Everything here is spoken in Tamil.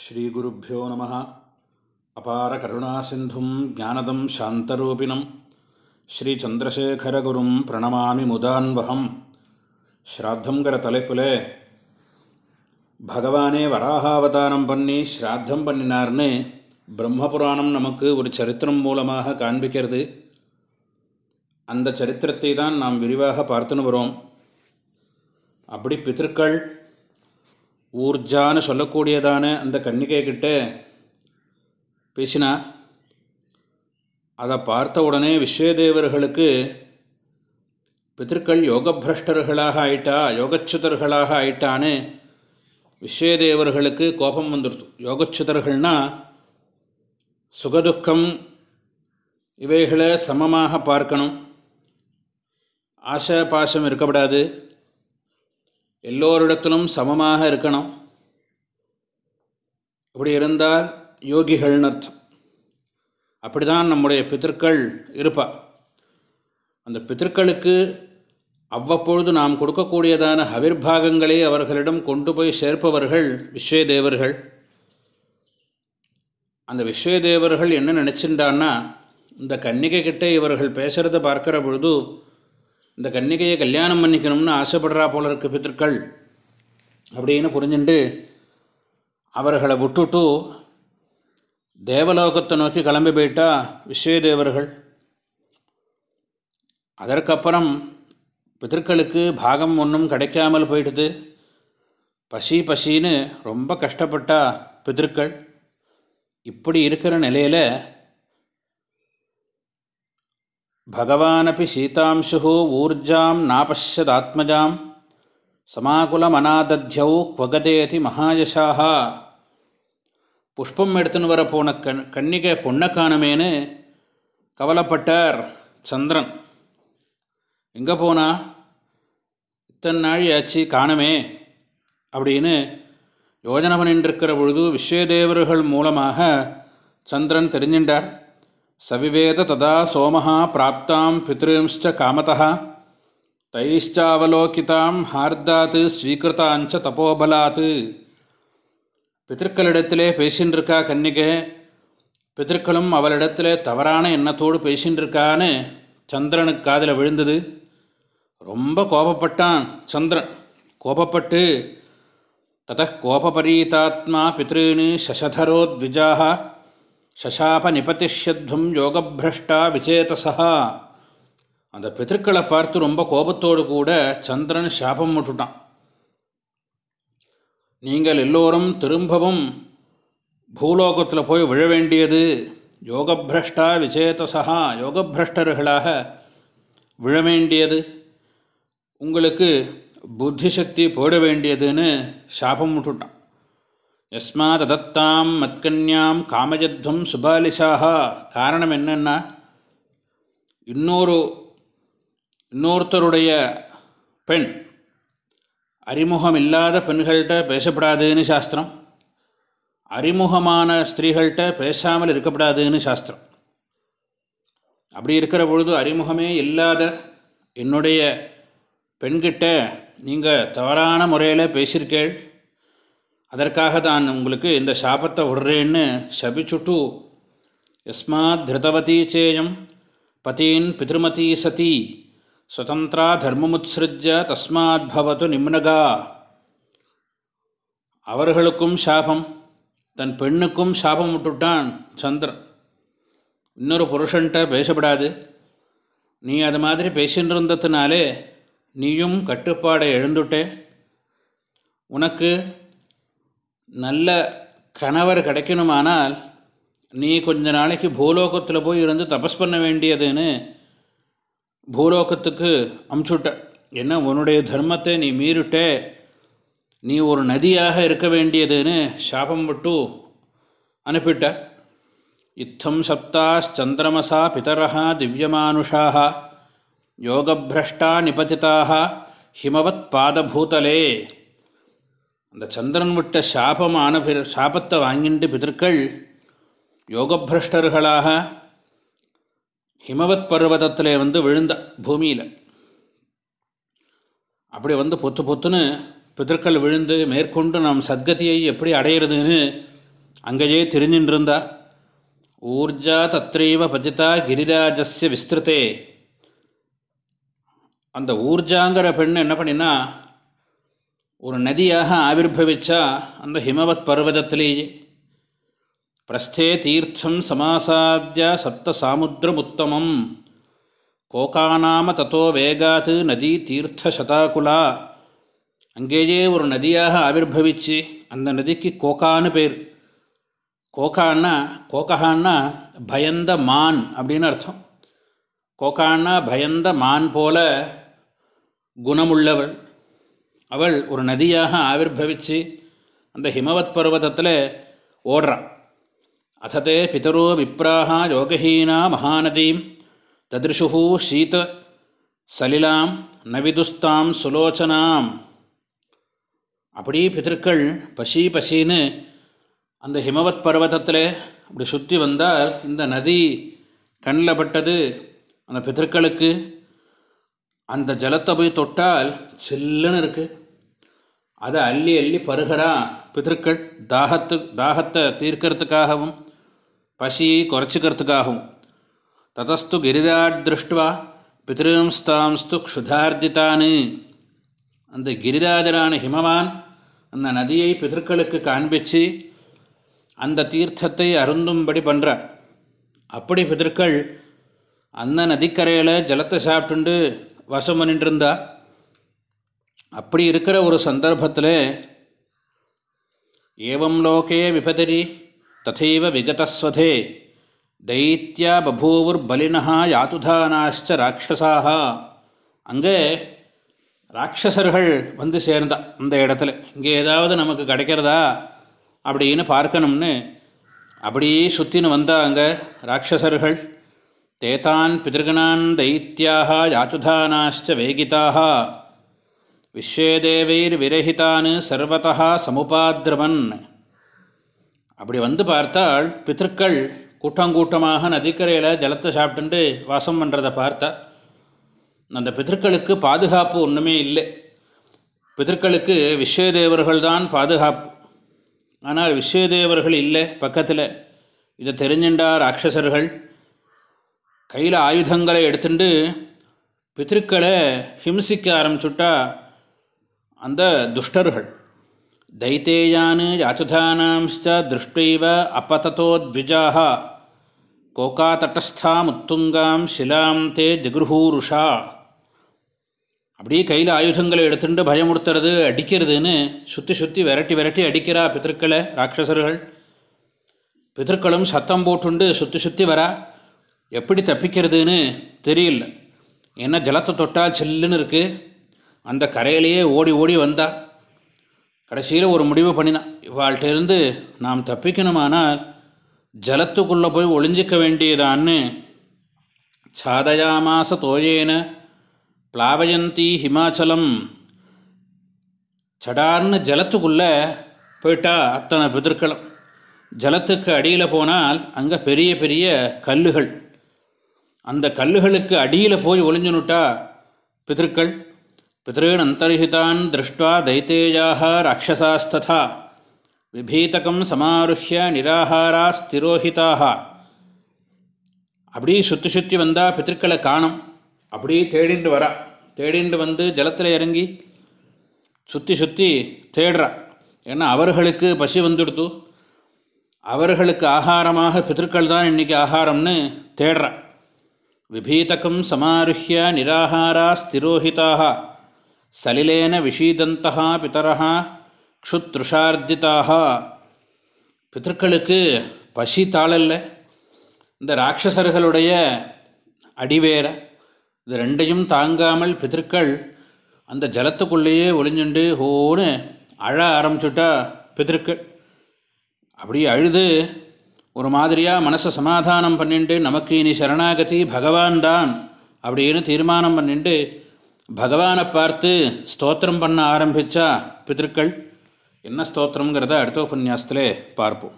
ஸ்ரீகுருப்போ நம. அபார கருணாசிந்தும் ஜானதம் சாந்தரூபிணம். ஸ்ரீச்சந்திரசேகரகுரும் பிரணமாமி முதான்வகம். ஸ்ராத்தங்கிற தலைப்பில் பகவானே வராகாவதாரம் பண்ணி ஸ்ராத்தம் பண்ணினார்னு பிரம்மபுராணம் நமக்கு ஒரு சரித்திரம் மூலமாக காண்பிக்கிறது. அந்த சரித்திரத்தை தான் நாம் விரிவாக பார்த்துன்னு வரோம். அப்படி பித்திருக்கள் ஊர்ஜான்னு சொல்லக்கூடியதான அந்த கன்னிகைக்கிட்ட பேசினா அதை பார்த்த உடனே விஸ்வதேவர்களுக்கு பித்திருக்கள் யோகபிரஷ்டர்களாக ஆயிட்டா யோகச்சுதர்களாக ஆயிட்டான்னு விஸ்வதேவர்களுக்கு கோபம் வந்துடுச்சு யோகச்சுதர்கள்னால் சுகதுக்கம் இவைகளை சமமாக பார்க்கணும். ஆசை பாசம் இருக்கப்படாது. எல்லோரிடத்திலும் சமமாக இருக்கணும். அப்படி இருந்தால் யோகிகள்னு அர்த்தம். அப்படி தான் நம்முடைய பித்தர்கள் இருப்பா. அந்த பித்தர்களுக்கு அவ்வப்பொழுது நாம் கொடுக்கக்கூடியதான ஹவிர்பாகங்களை அவர்களிடம் கொண்டு போய் சேர்ப்பவர்கள் விஸ்வதேவர்கள். அந்த விஸ்வதேவர்கள் என்ன நினச்சிருந்தான்னா இந்த கன்னிகை கிட்டே இவர்கள் பேசுகிறத பார்க்குற பொழுது இந்த கன்னிகையை கல்யாணம் பண்ணிக்கணும்னு ஆசைப்படுறா போல இருக்கு பித்திருக்கள். அப்படின்னு புரிஞ்சுட்டு அவர்களை விட்டுட்டு தேவலோகத்தை நோக்கி கிளம்பி போயிட்டா விஸ்வதேவர்கள். அதற்கப்புறம் பித்திருக்களுக்கு பாகம் ஒன்றும் கிடைக்காமல் போயிடுது. பசி பசின்னு ரொம்ப கஷ்டப்பட்டா பித்திருக்கள். இப்படி இருக்கிற நிலையில் பகவானபி சீதாம்சு ஊர்ஜாம் நாபஷ்யதாத்மஜாம் சமாகுலமனாதத்யௌ குவகதேதி மகாயசாக புஷ்பம் எடுத்துன்னு வர போன கண் கன்னிகை பொண்ணை காணமேனு கவலைப்பட்டார் சந்திரன் எங்கே போனா இத்தனை நாள் ஆச்சு காணமே அப்படின்னு யோஜனை பண்ணிட்டுருக்கிற பொழுது விஸ்வதேவர்கள் மூலமாக சந்திரன் தெரிஞ்சின்றார் சவிவேத ததா சோமஹா பிராப்தாம் பித்ரும்ச்ச காமதா தைஷ்சாவலோகிதாம் ஹார்தாத்து ஸ்வீகிருத்தாஞ்ச தபோபலாத்து பித்திருக்களிடத்திலே பேசின்றிருக்கா கன்னிகை? பித்திருக்களும் அவளிடத்திலே தவறான எண்ணத்தோடு பேசின்றிருக்கான்னு சந்திரனுக்கு காதில் விழுந்தது. ரொம்ப கோபப்பட்டான் சந்திரன். கோபப்பட்டு தத கோபபரீதாத்மா பித்ருன்னு சசதரோ த்விஜாக சசாப நிபதிஷத்வம் யோகபிரஷ்டா விஜேதசா அந்த பித்திருக்களை பார்த்து ரொம்ப கோபத்தோடு கூட சந்திரன் சாபம் விட்டுட்டான் நீங்கள் எல்லோரும் திரும்பவும் பூலோகத்தில் போய் விழ வேண்டியது யோகபிரஷ்டா விஜேதசா யோகபிரஷ்டர்களாக விழ வேண்டியது. உங்களுக்கு புத்தி சக்தி போட வேண்டியதுன்னு சாபம் விட்டுட்டான் எஸ்மாததத்தாம் மத்கன்யாம் காமஜத்வம் சுபாலிசாக காரணம் என்னென்னா இன்னொரு இன்னொருத்தருடைய பெண் அறிமுகம் இல்லாத பெண்கள்கிட்ட பேசப்படாதுன்னு சாஸ்திரம். அறிமுகமான ஸ்திரீகள்கிட்ட பேசாமல் இருக்கப்படாதுன்னு சாஸ்திரம். அப்படி இருக்கிற பொழுது அறிமுகமே இல்லாத என்னுடைய பெண்கிட்ட நீங்கள் தவறான முறையில் பேசியிருக்கேள். அதற்காக தான் உங்களுக்கு இந்த சாபத்தை விடுறேன்னு சபிச்சுட்டு யஸ்மாத் திருதவதி சேயம் பதீன் பிதிருமதி சதி சுதந்திரா தர்மமுத்ஸ்ருஜ தஸ்மாத் பவது நிம்னகா. அவர்களுக்கும் சாபம் தன் பெண்ணுக்கும் சாபம் விட்டுட்டான் சந்திரன். இன்னொரு புருஷன்ட்ட பேசப்படாது. நீ அது மாதிரி பேசின்னு இருந்ததுனாலே நீயும் கட்டுப்பாடை எழுந்துட்டே உனக்கு நல்ல கணவர் கிடைக்கணுமானால் நீ கொஞ்ச நாளைக்கு பூலோகத்தில் போய் இருந்து தபஸ் பண்ண வேண்டியதுன்னு பூலோகத்துக்கு அமுச்சுட்ட. என்ன உன்னுடைய தர்மத்தை நீ மீறிட்டே நீ ஒரு நதியாக இருக்க வேண்டியதுன்னு சாபம் விட்டு அனுப்பிட்ட. இத்தம் சப்தாச்சந்திரமசா பிதரா திவ்யமானுஷாக யோகபிரஷ்டா நிபதிதாக ஹிமவத் பாதபூதலே. அந்த சந்திரன் விட்ட சாபமான பிற சாபத்தை வாங்கிட்டு பிதற்கள் யோகபிரஷ்டர்களாக ஹிமவத் பர்வதத்தில் வந்து விழுந்த பூமியில். அப்படி வந்து பொத்து பொத்துன்னு பிதற்கள் விழுந்து மேற்கொண்டு நாம் சத்கதியை எப்படி அடையிறதுன்னு அங்கேயே தெரிஞ்சின்றிருந்தா ஊர்ஜா தத்ரீவ பதிதா கிரிராஜஸ்ய விஸ்திருத்தே அந்த ஊர்ஜாங்கிற பெண் என்ன பண்ணினா ஒரு நதியாக ஆவிர்வவிச்சா அந்த ஹிமவத் பர்வதத்திலேயே பிரஸ்தே தீர்த்தம் சமாசாத்திய சப்த சாமுத்திரமுத்தமம் கோகானாம தத்தோ வேகாத்து நதி தீர்த்த சதாகுலா அங்கேயே ஒரு நதியாக ஆவிர்வவிச்சு அந்த நதிக்கு கோகான்னு பேர் கோகான்னா கோகஹான்னா பயந்த மான் அப்படின்னு அர்த்தம் கோகான்னா பயந்த மான் போல குணமுள்ளவள் அவள் ஒரு நதியாக ஆவிர்வவிச்சு அந்த ஹிமவத் பர்வதத்தில் ஓடுறான். அததே பிதரோ விப்ராக யோகஹீனா மகாநதீம் ததிருஷு சீத சலிலாம் நவிதுஸ்தாம் சுலோச்சனாம். அப்படி பிதற்கள் பசி பசின்னு அந்த ஹிமவத் பர்வதத்தில் அப்படி சுற்றி வந்தால் இந்த நதி கண்ணில் பட்டது அந்த பிதற்களுக்கு அந்த ஜலத்தை போய் தொட்டால் சில்லுன்னு இருக்குது அதை அள்ளி அள்ளி பருகிறான் பிதற்கள் தாகத்து தாகத்தை தீர்க்கறதுக்காகவும் பசியை குறைச்சிக்கிறதுக்காகவும். ததஸ்து கிரிராட் திருஷ்டுவா பிதிரும்ஸ்தாம்ஸ்து க்ஷுதார்ஜிதானு அந்த கிரிராஜரான ஹிமவான் அந்த நதியை பிதற்களுக்கு காண்பிச்சு அந்த தீர்த்தத்தை அருந்தும்படி பண்ணுறார் அப்படி பிதற்கள் அந்த நதிக்கரையில் ஜலத்தை சாப்பிட்டுண்டு வசம் பண்ணிட்டு அப்படி இருக்கிற ஒரு சந்தர்ப்பத்தில் ஏவம் லோகே விபதரி ததைவ விகதஸ்வதே தைத்தியா பபூவுர் பலினஹா யாத்துதானாச்ச ராட்சசாக அங்கே ராட்சசர்கள் வந்து சேர்ந்தா அந்த இடத்துல. இங்கே ஏதாவது நமக்கு கிடைக்கிறதா அப்படின்னு பார்க்கணும்னு அப்படியே சுற்றின்னு வந்தா அங்கே ராட்சசர்கள். தேதான் பிதர்கணான் தைத்தியாக யாத்துதானாச்ச வேகிதாக விஸ்வேதேவைர் விரகிதான் சர்வதா சமுபாதிரவன் அப்படி வந்து பார்த்தால் பித்திருக்கள் கூட்டங்கூட்டமாக நதிக்கரையில் ஜலத்தை சாப்பிட்டுண்டு வாசம் பண்ணுறதை பார்த்தா அந்த பிதர்களுக்கு பாதுகாப்பு ஒன்றுமே இல்லை. பிதர்களுக்கு விஸ்வதேவர்கள் தான் பாதுகாப்பு. ஆனால் விஸ்வதேவர்கள் இல்லை பக்கத்தில். இதை தெரிஞ்சின்றார் ராட்சசர்கள். கையில் ஆயுதங்களை எடுத்துட்டு பித்திருக்களை ஹிம்சிக்க ஆரம்பிச்சுட்டா அந்த துஷ்டர்கள். தைத்தேயான் யாத்துதானாம்ச்ச திருஷ்டைவ அப்பதத்தோ த்விஜாக கோகாதட்டஸ்தா முத்துங்காம் ஷிலாம் தே ஜிகுருஹூருஷா அப்படியே கையில் ஆயுதங்களை எடுத்துட்டு பயமுடுத்துறது அடிக்கிறதுன்னு சுற்றி சுற்றி விரட்டி விரட்டி அடிக்கிறா பித்திருக்களை ராட்சசர்கள். பித்திருக்களும் சத்தம் போட்டுண்டு சுற்றி சுற்றி வரா. எப்படி தப்பிக்கிறதுன்னு தெரியல. ஏன்னா ஜலத்தை தொட்டால் சில்லுன்னு இருக்குது அந்த கரையிலேயே ஓடி ஓடி வந்தா. கடைசியில் ஒரு முடிவு பண்ணினான் இவாள்கிட்டேருந்து நாம் தப்பிக்கணுமானால் ஜலத்துக்குள்ளே போய் ஒளிஞ்சிக்க வேண்டியதான்னு. சாதயாமாச தோயேன பிளாவயந்தி ஹிமாச்சலம். சடார்னு ஜலத்துக்குள்ளே போயிட்டா அத்தனை பிதற்களும். ஜலத்துக்கு அடியில் போனால் அங்கே பெரிய பெரிய கல்லுகள். அந்த கல்லுகளுக்கு அடியில் போய் ஒளிஞ்சுனுட்டா பிதற்கள் பிதॄன் அந்தர்ஹிதான் திருஷ்டுவா தைத்தேயாக ராட்சசாஸ்ததா. விபீதகம் சமாருஹ்ய நிராகாரா ஸ்திரோஹிதாக அப்படியே சுற்றி சுற்றி வந்தால் பித்திருக்களை காணும். அப்படியே தேடிண்டு வரா. தேடிண்டு வந்து ஜலத்தில் இறங்கி சுற்றி சுற்றி தேடுறா. ஏன்னா அவர்களுக்கு பசி வந்துடுத்து அவர்களுக்கு ஆகாரமாக பித்திருக்கள் தான் இன்றைக்கி ஆகாரம்னு தேடுறா. விபீதகம் சமாருஹ்ய நிராகாரா ஸ்திரோஹிதாக சலிலேன விஷீதந்தா பிதரா க்ஷுத்ருஷார்ஜிதாக பித்தர்களுக்கு பசி தாளல்ல இந்த ராட்சசர்களுடைய அடிவேர இது ரெண்டையும் தாங்காமல் பிதற்கள் அந்த ஜலத்துக்குள்ளேயே ஒளிஞ்சுண்டு ஹோன்னு அழ ஆரம்பிச்சுட்டா பிதற்கள். அப்படி அழுது ஒரு மாதிரியாக மனசை சமாதானம் பண்ணிட்டு நமக்கு இனி சரணாகதி பகவான் தான் அப்படின்னு தீர்மானம் பண்ணிட்டு பகவானை பார்த்து ஸ்தோத்திரம் பண்ண ஆரம்பித்தா பிதற்கள் என்ன ஸ்தோத்திரங்கிறத அடுத்த உபன்யாசத்துலேயே பார்ப்போம்.